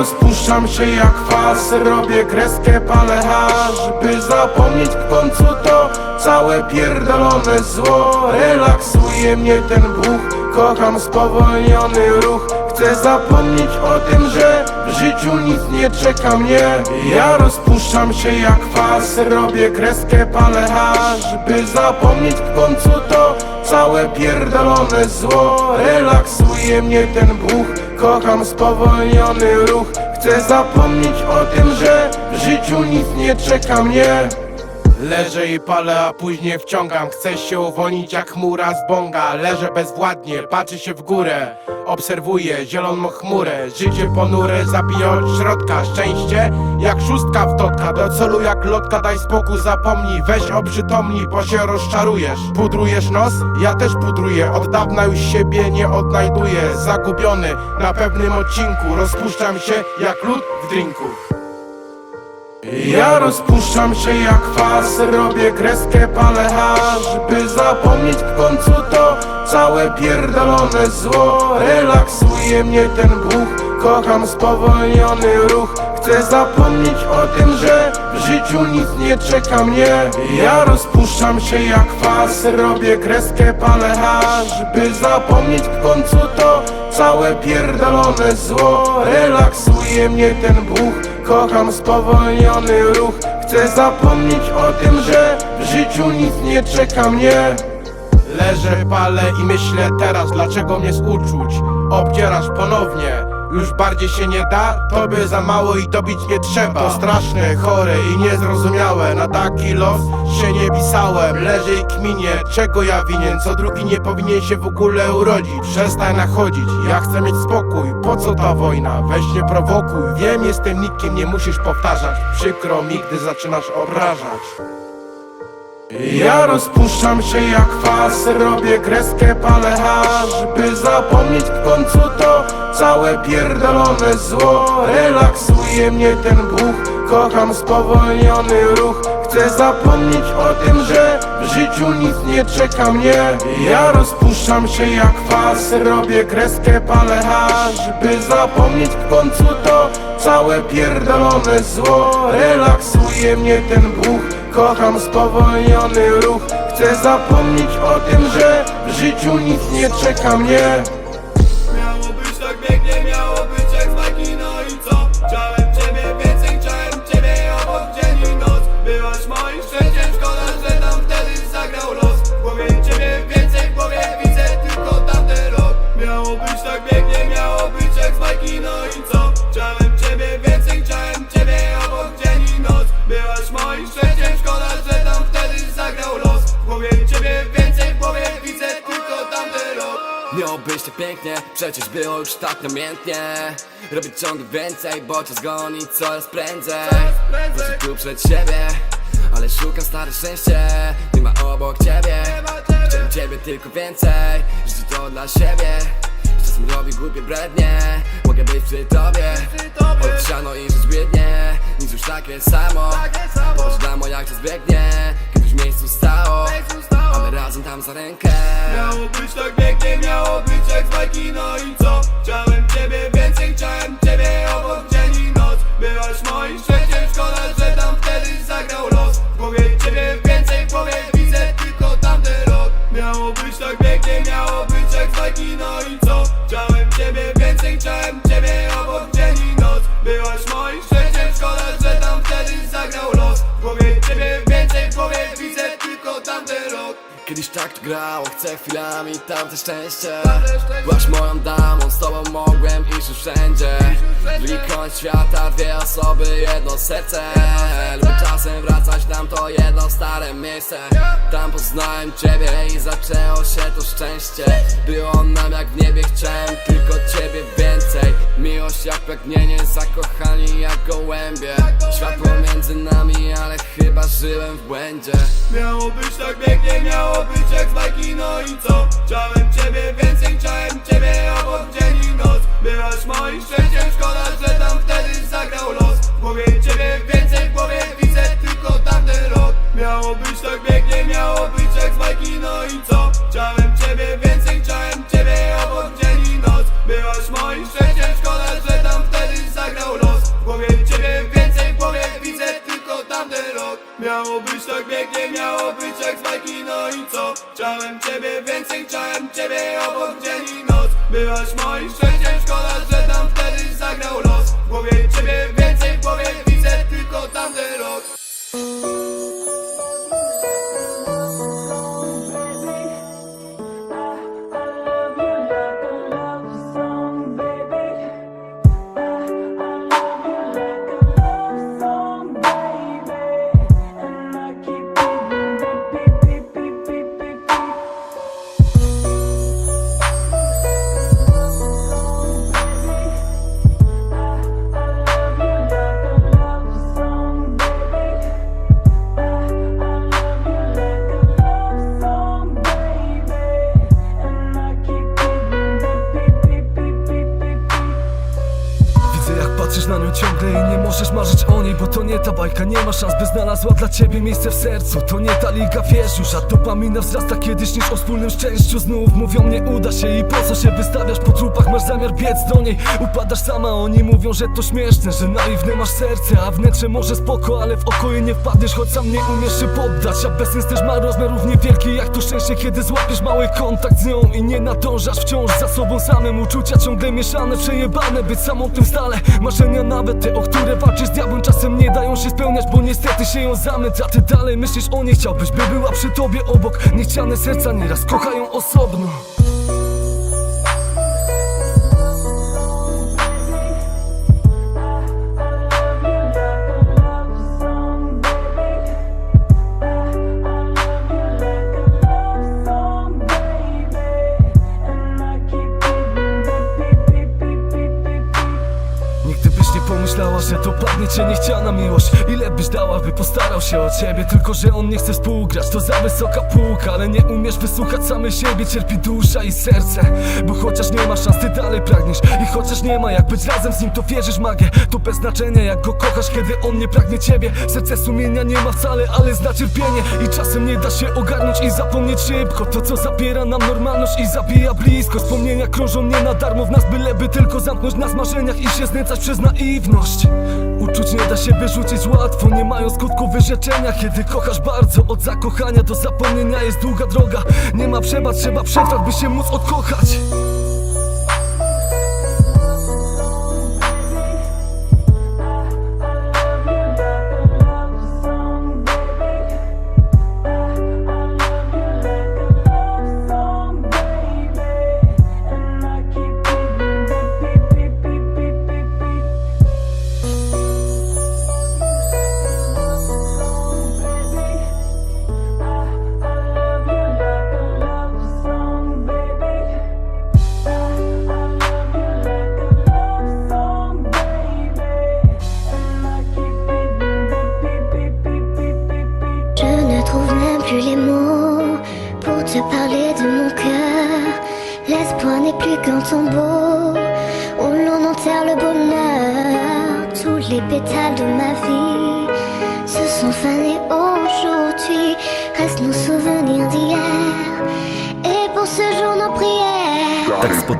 Rozpuszczam się jak kwas, robię kreskę palę hasz By zapomnieć w końcu to całe pierdolone zło. Relaksuje mnie ten buch, kocham spowolniony ruch. Chcę zapomnieć o tym, że w życiu nic nie czeka mnie. Ja rozpuszczam się jak kwas, robię kreskę palę hasz By zapomnieć w końcu to całe pierdolone zło. Relaksuje mnie ten buch, kocham spowolniony ruch. Chcę zapomnieć o tym, że w życiu nic nie czeka mnie. Leżę i palę, a później wciągam. Chcę się uwolnić jak chmura z bonga Leżę bezwładnie, patrzę się w górę Obserwuję zieloną chmurę. Życie ponure, zabija od środka Szczęście. Jak szóstka w totka Do celu jak lotka, daj spokój, zapomnij. Weź obrzytomnij, bo się rozczarujesz. Pudrujesz nos? Ja też pudruję. Od dawna już siebie nie odnajduję. Zagubiony na pewnym odcinku. Rozpuszczam się jak lód w drinku ja rozpuszczam się jak kwas, robię kreskę palę hasz By zapomnieć w końcu to całe pierdolone zło. Relaksuje mnie ten buch, kocham spowolniony ruch. Chcę zapomnieć o tym, że w życiu nic nie czeka mnie. Ja rozpuszczam się jak kwas, robię kreskę palę hasz By zapomnieć w końcu to całe pierdolone zło. Relaksuje mnie ten buch, kocham spowolniony ruch. Chcę zapomnieć o tym, że w życiu nic nie czeka mnie. Leżę, palę i myślę teraz, dlaczego mnie z uczuć obdzierasz ponownie już bardziej się nie da, tobie za mało i dobić nie trzeba. To straszne, chore i niezrozumiałe. Na taki los się nie pisałem Leżę i kminie, czego ja winien Co drugi nie powinien się w ogóle urodzić. Przestań nachodzić, ja chcę mieć spokój. Po co ta wojna? Weź nie prowokuj. Wiem, jestem nikim, nie musisz powtarzać. Przykro mi, gdy zaczynasz obrażać ja rozpuszczam się jak kwas, robię kreskę palę hasz By zapomnieć w końcu to całe pierdolone zło. Relaksuje mnie ten buch, kocham spowolniony ruch. Chcę zapomnieć o tym, że w życiu nic nie czeka mnie. Ja rozpuszczam się jak kwas, robię kreskę palę hasz By zapomnieć w końcu to całe pierdolone zło. Relaksuje mnie ten buch Kocham spowolniony ruch. Chcę zapomnieć o tym, że w życiu nic nie czeka mnie przecież było już tak namiętnie Robię ciągle więcej, bo czas goni coraz prędzej. Wrócę tu przed siebie, ale szukam stare szczęście. Nie ma obok ciebie, chciałem ciebie. tylko więcej. Życie to dla siebie, czasem robi głupie brednie. Mogę być przy tobie, od siano i żyć biednie. Nic już takie samo, popatrz dla jak czas biegnie Kiedyś w miejscu stało, a my razem tam za rękę. Miało być tak pięknie, miało być jak chwilami tamte szczęście Byłaś moją damą, z tobą mogłem iść już wszędzie. Drugi koniec świata, dwie osoby, jedno serce. Lubię czasem wracać tam to jedno stare miejsce. Tam poznałem ciebie i zaczęło się to szczęście. Było nam jak w niebie, chciałem tylko ciebie więcej Miłość jak pragnienie, zakochani jak gołębie. Światło między nami, ale chyba żyłem w błędzie. Miało być tak pięknie, miało być jak z bajki, no i co? Chciałem ciebie więcej, chciałem ciebie obok dzień i noc. Byłaś moim szczęściem, szkoda, że tam wtedy zagrał los. W ciebie więcej, w widzę tylko tamten rok. Miało być tak pięknie, miało być jak z bajki, no i co? Chciałem ciebie więcej, chciałem ciebie obok dzień Byłaś moim szczęściem, szkoda, że tam wtedy zagrał los. W głowie ciebie więcej, w głowie widzę tylko tamten rok. Miało być tak pięknie, miało być jak z bajki, no i co? Chciałem ciebie więcej, chciałem ciebie obok dzień i noc. Byłaś moim szczęściem, szkoda, znalazła dla ciebie miejsce w sercu. To nie ta liga, wiesz już, a dopamina wzrasta kiedyś niż o wspólnym szczęściu. Znów mówią nie uda się i po co się wystawiasz po trupach? Masz zamiar biec do niej, upadasz sama. Oni mówią, że to śmieszne, że naiwne masz serce A wnętrze może spoko, ale w oko jej nie wpadniesz Choć sam nie umiesz się poddać. A bezsens też ma rozmiar równie wielki jak to szczęście Kiedy złapiesz mały kontakt z nią i nie nadążasz wciąż za sobą samym. Uczucia ciągle mieszane, przejebane, być samotnym stale. Marzenia nawet te, o które walczysz z diabłem Czasem nie dają się spełniać, bo niestety się ją zamyt A ty dalej myślisz o niej, chciałbyś by była przy tobie obok. Niechciane serca nieraz kochają osobno. Nigdy byś nie pomyślała, że dopadnie cię niechciana miłość Ile byś dała, by postarał się o ciebie? Tylko, że on nie chce współgrać, to za wysoka półka. Ale nie umiesz wysłuchać samej siebie Cierpi dusza i serce. Bo chociaż nie ma szans, ty dalej pragniesz. I chociaż nie ma jak być razem z nim, to wierzysz magię. To bez znaczenia, jak go kochasz, kiedy on nie pragnie ciebie. Serce sumienia nie ma wcale, ale zna cierpienie. I czasem nie da się ogarnąć i zapomnieć szybko. To, co zabiera nam normalność i zabija blisko. Wspomnienia krążą nie na darmo w nas, byleby tylko zamknąć nas w marzeniach I się znęcać przez naiwność Uczuć nie da się wyrzucić łatwo Nie mają skutku wyrzeczenia. Kiedy kochasz bardzo Od zakochania do zapomnienia jest długa droga. Nie ma przebacz, trzeba przetrwać, by się móc odkochać pétales de ma vie se sont fanés.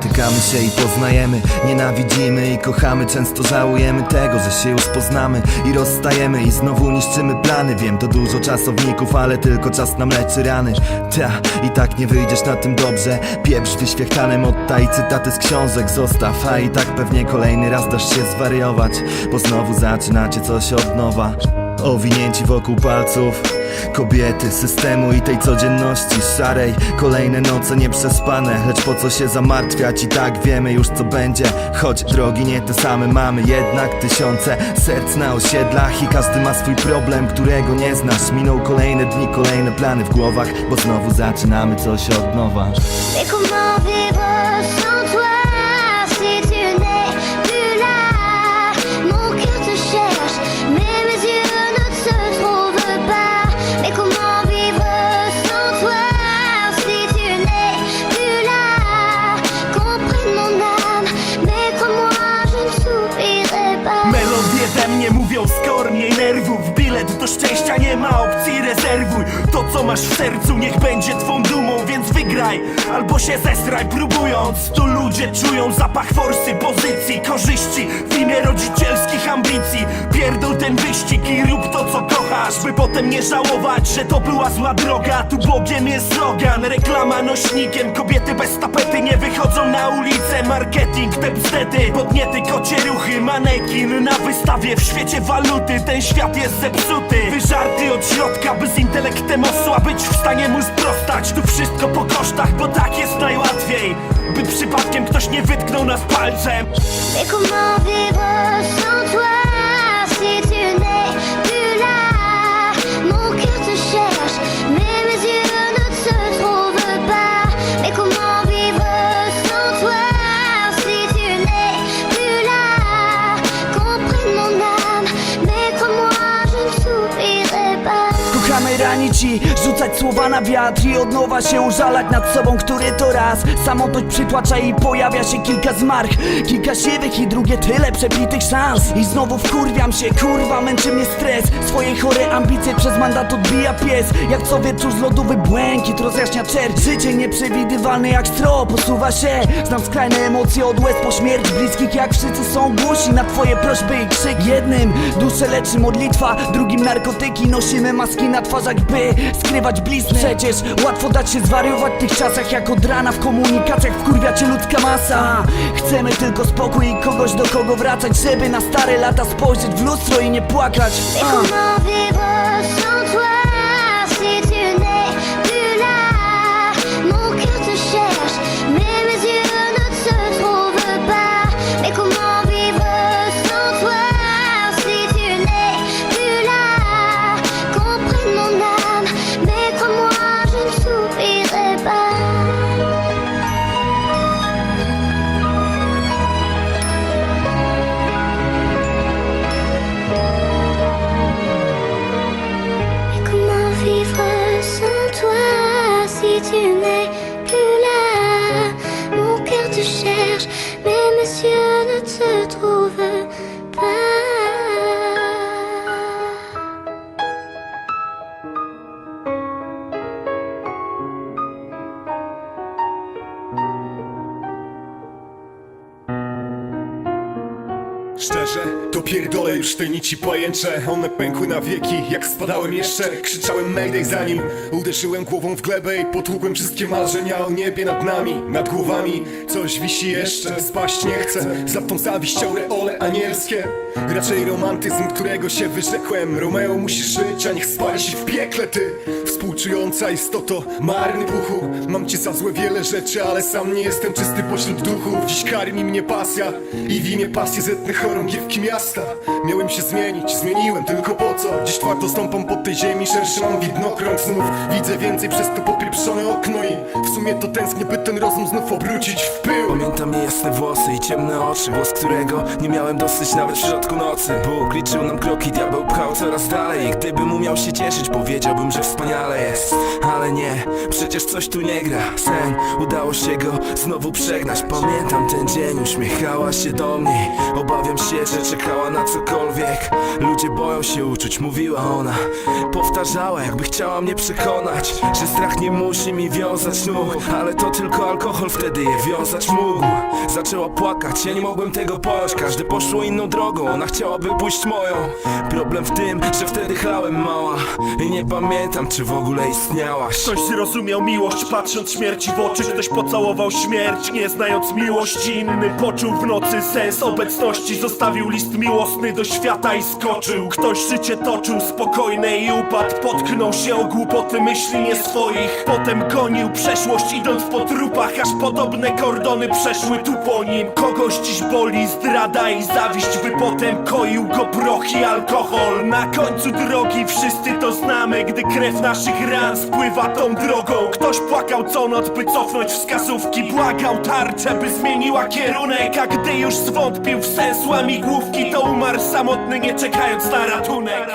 Spotykamy się i poznajemy Nienawidzimy i kochamy Często żałujemy tego, że się już poznamy I rozstajemy i znowu niszczymy plany. Wiem, to dużo czasowników, ale tylko czas nam leczy rany. Ta, i tak nie wyjdziesz na tym dobrze. Pieprz wyświechtanem odta i cytaty z książek zostaw A i tak pewnie kolejny raz dasz się zwariować Bo znowu zaczynacie coś od nowa. Owinięci wokół palców Kobiety, systemu i tej codzienności szarej. Kolejne noce nieprzespane Lecz po co się zamartwiać? I tak wiemy już co będzie. Choć drogi nie te same mamy Jednak tysiące serc na osiedlach. I każdy ma swój problem, którego nie znasz. Minął kolejne dni, kolejne plany w głowach Bo znowu zaczynamy coś od nowa. Mais comment vivre szczęścia nie ma opcji Rezerwuj. To co masz w sercu Niech będzie twą dumą, więc wygraj. Albo się zesraj próbując. Tu ludzie czują zapach forsy, pozycji Korzyści w imię rodzicielskich ambicji. Pierdol ten wyścig i rób to kochasz By potem nie żałować, że to była zła droga. Tu Bogiem jest slogan, reklama nośnikiem. Kobiety bez tapety nie wychodzą na ulicę. Marketing, te bzdety, podniety kocie ruchy. Manekin na wystawie w świecie waluty. Ten świat jest zepsuty Wyżarty od środka, by z intelektem osła Być w stanie mu sprostać Tu wszystko po kosztach, bo tak jest najłatwiej By przypadkiem ktoś nie wytknął nas palcem. Sans toi si tu n'es Rzucać słowa na wiatr I od nowa się użalać nad sobą, który to raz. Samotność przytłacza i pojawia się kilka zmarch. Kilka siwych i drugie tyle przebitych szans. I znowu wkurwiam się, kurwa, męczy mnie stres. Swoje chore ambicje przez mandat odbija pies. Jak co wieczór z lodówy błękit rozjaśnia czerw Życie nieprzewidywalne jak stro posuwa się. Znam skrajne emocje od łez po śmierć bliskich. Jak wszyscy są głusi na twoje prośby i krzyk Jednym duszę leczy modlitwa, drugim narkotyki. Nosimy maski na twarzach, by skrywać blizny Przecież łatwo dać się zwariować w tych czasach Jak od rana w komunikacjach wkurwia cię ludzka masa Chcemy tylko spokój i kogoś do kogo wracać Żeby na stare lata spojrzeć w lustro i nie płakać Mais A. comment vivre sans Szczerze, to pierdolę już te nici pajęcze One pękły na wieki, jak spadałem jeszcze. Krzyczałem mayday zanim uderzyłem głową w glebę I potłukłem wszystkie marzenia o niebie nad nami Nad głowami. Coś wisi jeszcze, spaść nie chcę. Za tą zawiść aureole anielskie. Raczej romantyzm, którego się wyrzekłem. Romeo musi żyć, a niech spali się w piekle ty. Współczująca istoto, marny puchu. Mam cię za złe wiele rzeczy, ale sam nie jestem czysty pośród duchów. Dziś karmi mnie pasja i w imię pasji zetnę chorągiewki miasta. Miałem się zmienić, zmieniłem tylko po co? Dziś twardo stąpam po tej ziemi, szerszy mam widnokrąg znów. Widzę więcej przez to popieprzone okno i w sumie to tęsknię, by ten rozum znów obrócić w pył. Pamiętam niejasne włosy i ciemne oczy Głos którego nie miałem dosyć nawet w środku nocy. Bóg liczył nam kroki, diabeł pchał coraz dalej. I gdybym umiał się cieszyć, powiedziałbym, że wspaniale jest. Ale nie, przecież coś tu nie gra. Sen, udało się go znowu przegnać. Pamiętam ten dzień, uśmiechała się do mnie. Obawiam że czekała na cokolwiek. Ludzie boją się uczuć, mówiła ona. Powtarzała, jakby chciała mnie przekonać Że strach nie musi mi wiązać nóg. Ale to tylko alkohol wtedy je wiązać mógł. Zaczęła płakać, ja nie mogłem tego pojąć Każde poszło inną drogą, ona chciałaby pójść moją. Problem w tym, że wtedy chlałem mała. I nie pamiętam, czy w ogóle istniałaś. Ktoś zrozumiał miłość patrząc śmierci w oczy. Ktoś pocałował śmierć nie znając miłości. Inny poczuł w nocy sens obecności Zostawił list miłosny do świata i skoczył. Ktoś życie toczył spokojne i upadł. Potknął się o głupoty myśli nie swoich. Potem gonił przeszłość idąc po trupach Aż podobne kordony przeszły tu po nim. Kogoś dziś boli zdrada i zawiść By potem koił go proch i alkohol. Na końcu drogi wszyscy to znamy Gdy krew naszych ran spływa tą drogą. Ktoś płakał co noc by cofnąć wskazówki. Błagał tarczę by zmieniła kierunek A gdy już zwątpił w sens łamigłówki To umarł samotny nie czekając na ratunek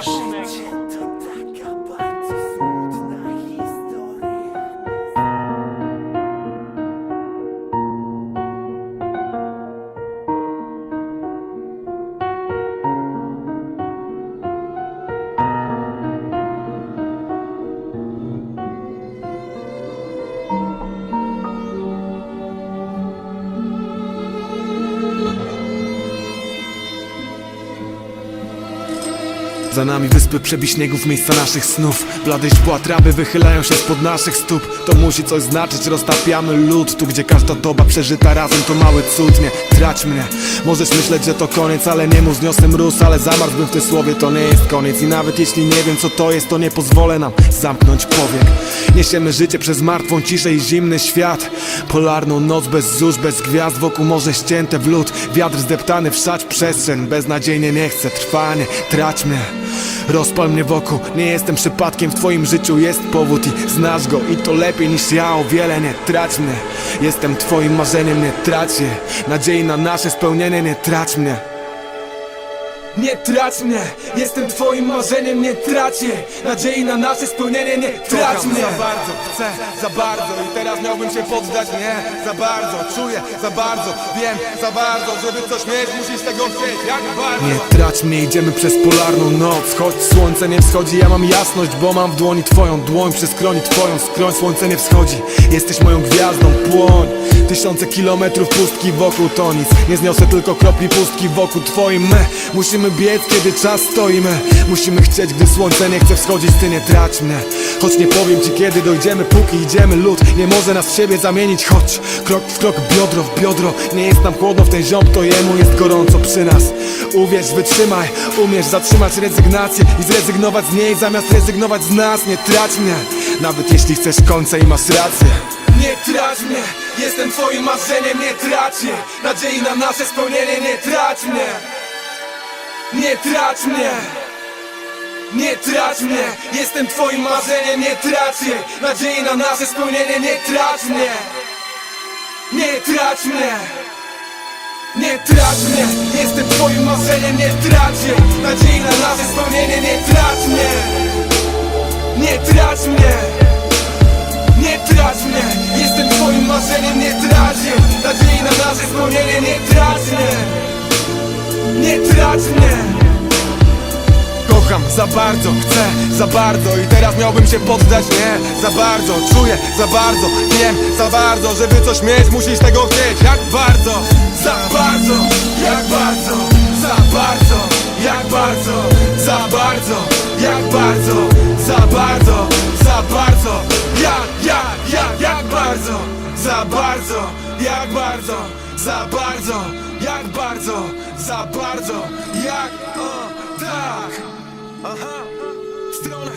Za nami wyspy przebiśniegów, miejsca naszych snów. Blade źdźbła trawy wychylają się spod naszych stóp. To musi coś znaczyć, roztapiamy lód Tu gdzie każda doba przeżyta razem to mały cud. Nie trać mnie. Możesz myśleć, że to koniec, ale nie mów zniosę mróz Ale zamarzłbym w tym słowie, to nie jest koniec. I nawet jeśli nie wiem co to jest, to nie pozwolę nam zamknąć powiek. Niesiemy życie przez martwą ciszę i zimny świat. Polarną noc bez zórz, bez gwiazd Wokół morze ścięte w lód. Wiatr zdeptany wszać przestrzeń. Beznadziejnie nie chcę, trwanie, trać mnie Rozpal mnie wokół, nie jestem przypadkiem W twoim życiu jest powód i znasz go. I to lepiej niż ja, o wiele nie trać mnie. Jestem twoim marzeniem, nie trać je Nadziei na nasze spełnienie, nie trać mnie nie trać mnie, jestem twoim marzeniem, nie trać je Nadziei na nasze spełnienie, nie trać mnie. za bardzo, chcę, za bardzo I teraz miałbym się poddać, nie, za bardzo Czuję, za bardzo, wiem, za bardzo Żeby coś mieć, musisz tego chcieć, jak bardzo. Nie trać mnie, idziemy przez polarną noc. Choć słońce nie wschodzi, ja mam jasność Bo mam w dłoni twoją dłoń, przez kroni twoją skroń Słońce nie wschodzi, jesteś moją gwiazdą, płoń. Tysiące kilometrów pustki wokół to nic. Nie zniosę tylko kropli pustki wokół twoim. My Musimy biec, kiedy czas stoimy. Musimy chcieć, gdy słońce nie chce wschodzić Ty nie trać mnie. Choć nie powiem ci kiedy dojdziemy, póki idziemy Lud nie może nas w siebie zamienić. Choć krok w krok, biodro w biodro Nie jest nam chłodno w ten ziom, to jemu jest gorąco przy nas. Uwierz, wytrzymaj, umiesz zatrzymać rezygnację I zrezygnować z niej zamiast rezygnować z nas Nie trać mnie, nawet jeśli chcesz końca i masz rację. Nie trać mnie, jestem twoim marzeniem, nie trać je Nadziei na nasze spełnienie, nie trać mnie Nie trać mnie. Nie trać mnie, jestem twoim marzeniem, nie trać je Nadziei na nasze spełnienie, nie trać mnie. Nie trać mnie. Nie trać mnie, jestem twoim marzeniem, nie trać je Nadziei na nasze spełnienie, nie trać mnie. Nie trać mnie. Nie trać mnie, jestem twoim marzeniem, nie trać je Nadziei na nasze spełnienie, nie trać mnie Nie trać mnie. Kocham za bardzo, chcę za bardzo I teraz miałbym się poddać, nie. Za bardzo, czuję za bardzo, wiem za bardzo Żeby coś mieć, musisz tego chcieć. Jak bardzo, za bardzo, jak bardzo Za bardzo, jak bardzo Za bardzo, jak bardzo Za bardzo, za bardzo Jak, jak, jak, jak bardzo Za bardzo, jak bardzo Za bardzo, jak bardzo Za bardzo, jak, o, tak. Aha, strona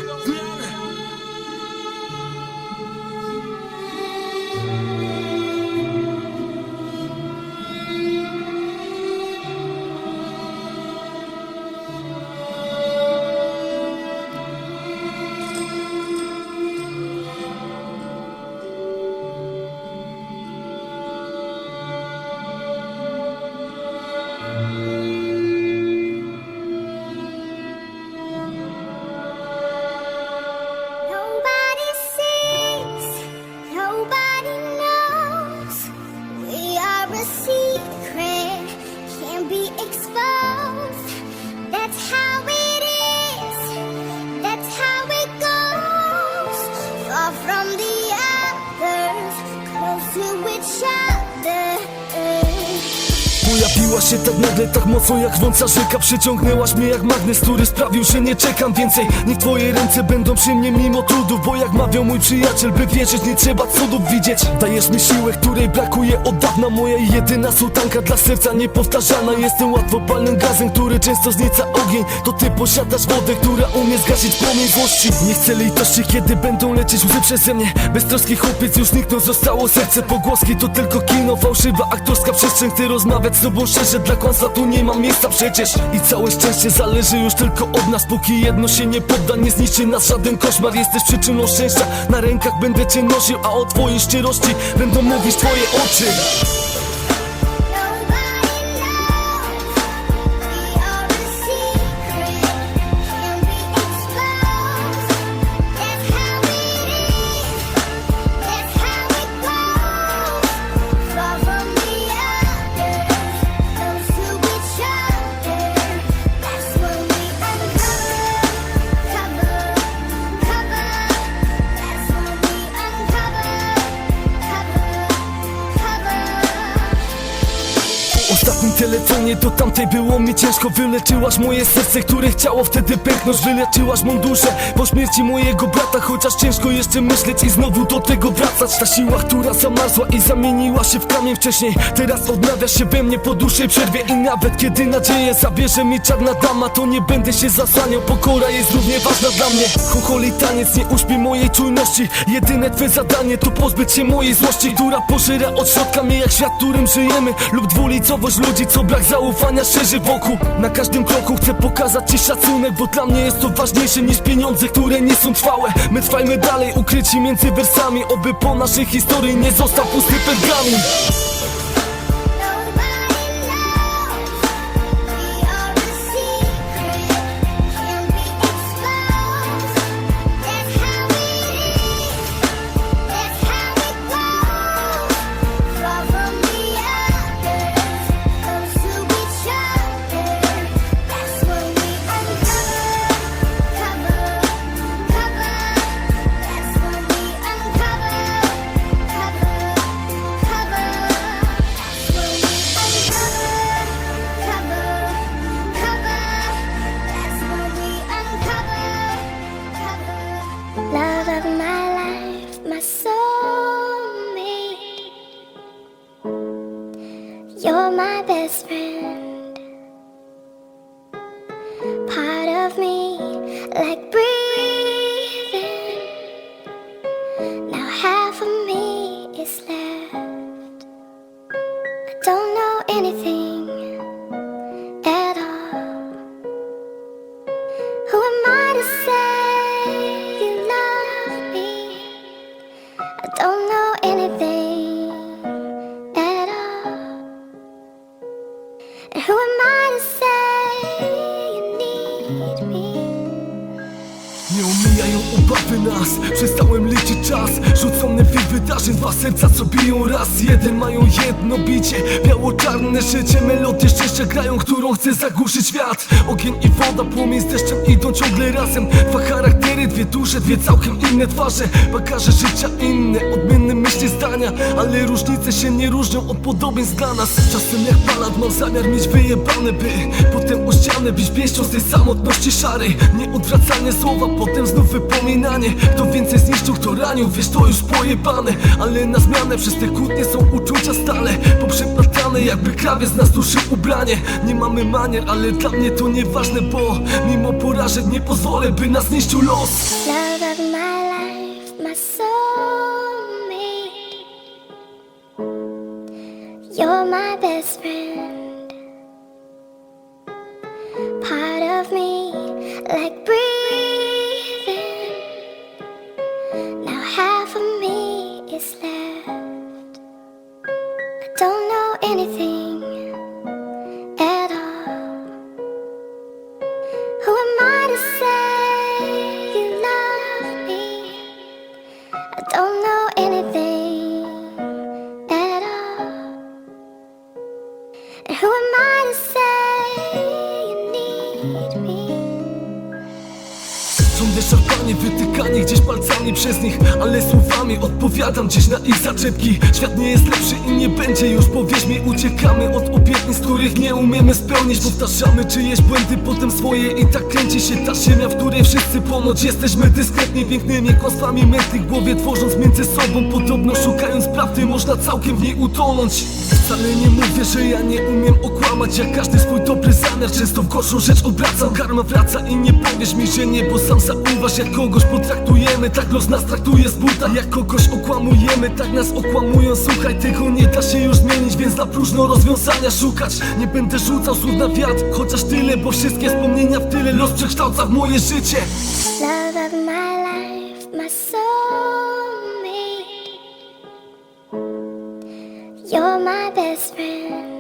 Pojawiła się tak tak mocno jak rwąca rzeka Przyciągnęłaś mnie jak magnes, który sprawił, że nie czekam więcej. Niech twoje ręce będą przy mnie mimo trudów Bo jak mawiał mój przyjaciel, by wierzyć nie trzeba cudów widzieć. Dajesz mi siłę, której brakuje od dawna. Moja jedyna sutanka dla serca niepowtarzana Jestem łatwopalnym gazem, który często znieca ogień. To ty posiadasz wodę, która umie zgasić płomień złości. Nie chcę litości, kiedy będą lecieć łzy przeze mnie. Beztroski chłopiec już zniknął, zostało serce Pogłoski. To tylko kino, fałszywa aktorska przestrzeń Chcę rozmawiać z tobą szczerze, dla kłamstwa tu nie ma miejsca przecież. I całe szczęście zależy już tylko od nas. Póki jedno się nie podda, nie zniszczy nas żaden koszmar. Jesteś przyczyną szczęścia, na rękach będę cię nosił A o twojej szczerości będą mówić twoje oczy telefonie do tamtej było mi ciężko. Wyleczyłaś moje serce, które chciało wtedy pęknąć. Wyleczyłaś mą duszę po śmierci mojego brata. Chociaż ciężko jeszcze myśleć i znowu do tego wracać. Ta siła, która zamarzła i zamieniła się w kamień wcześniej. Teraz odnawia się we mnie po dłuższej przerwie. I nawet kiedy nadzieję zabierze mi czarna dama To nie będę się zasłaniał, pokora jest równie ważna dla mnie. Chocholi taniec nie uśpi mojej czujności. Jedyne twe zadanie to pozbyć się mojej złości Która pożera od środka mnie jak świat, którym żyjemy. Lub dwulicowość ludzi, co brak zaufania szerzy wokół. Na każdym kroku chcę pokazać ci szacunek Bo dla mnie jest to ważniejsze niż pieniądze, które nie są trwałe. My trwajmy dalej, ukryci między wersami Oby po naszej historii nie został pusty pergamin who am I to say you need me? Nie omijają obawy nas. Przestałem liczyć czas. Rzucone w ich wydarzeń. Dwa serca co biją raz. Jeden mają jedno bicie. Biało-czarne życie. Melodię szczęścia grają Którą chce zagłuszyć świat. Ogień i woda, płomień z deszczem Idą ciągle razem. Dwa charaktery, dwie dusze Dwie całkiem inne twarze. Bagaże życia inne Odmienne myśli, zdania Ale różnice się nie różnią Od podobieństw dla nas. Czasem jak balad mam zamiar mieć wyjebane By potem o ścianę bić pięścią Z tej samotności szarej. Nieodwracalne słowa Potem znów wypominanie. Kto więcej zniszczył, kto ranił Wiesz to już pojebane. Ale na zmianę przez te kłótnie są uczucia stale. Poprzeplatane jakby krawiec nas duszył ubranie. Nie mamy manier, ale dla mnie to nieważne Bo mimo porażek nie pozwolę by nas zniszczył los. Love of my life, my best friend. Part of me, like breathing. Ciągle szarpanie, wytykanie gdzieś palcami przez nich Ale słowami odpowiadam gdzieś na ich zaczepki. Świat nie jest lepszy i nie będzie już Powierz mi, uciekamy od obietnic, których nie umiemy spełnić. Powtarzamy czyjeś błędy, potem swoje I tak kręci się ta ziemia, w której wszyscy ponoć Jesteśmy dyskretni, pięknymi kłamstwami mętnych głowie Tworząc między sobą, podobno szukając prawdy Można całkiem w niej utonąć Wcale nie mówię, że ja nie umiem okłamać. Jak każdy swój dobry zamiar Często w gorszą rzecz obracam. Karma wraca i nie powiesz mi, że nie Bo sam zauważ. Jak kogoś potraktujemy Tak los nas traktuje z buta. Jak kogoś okłamujemy, tak nas okłamują. Słuchaj, tego nie da się już zmienić Więc na próżno rozwiązania szukać. Nie będę rzucał słów na wiatr Chociaż tyle, bo wszystkie wspomnienia w tyle Los przekształca w moje życie. Love of my You're my best friend.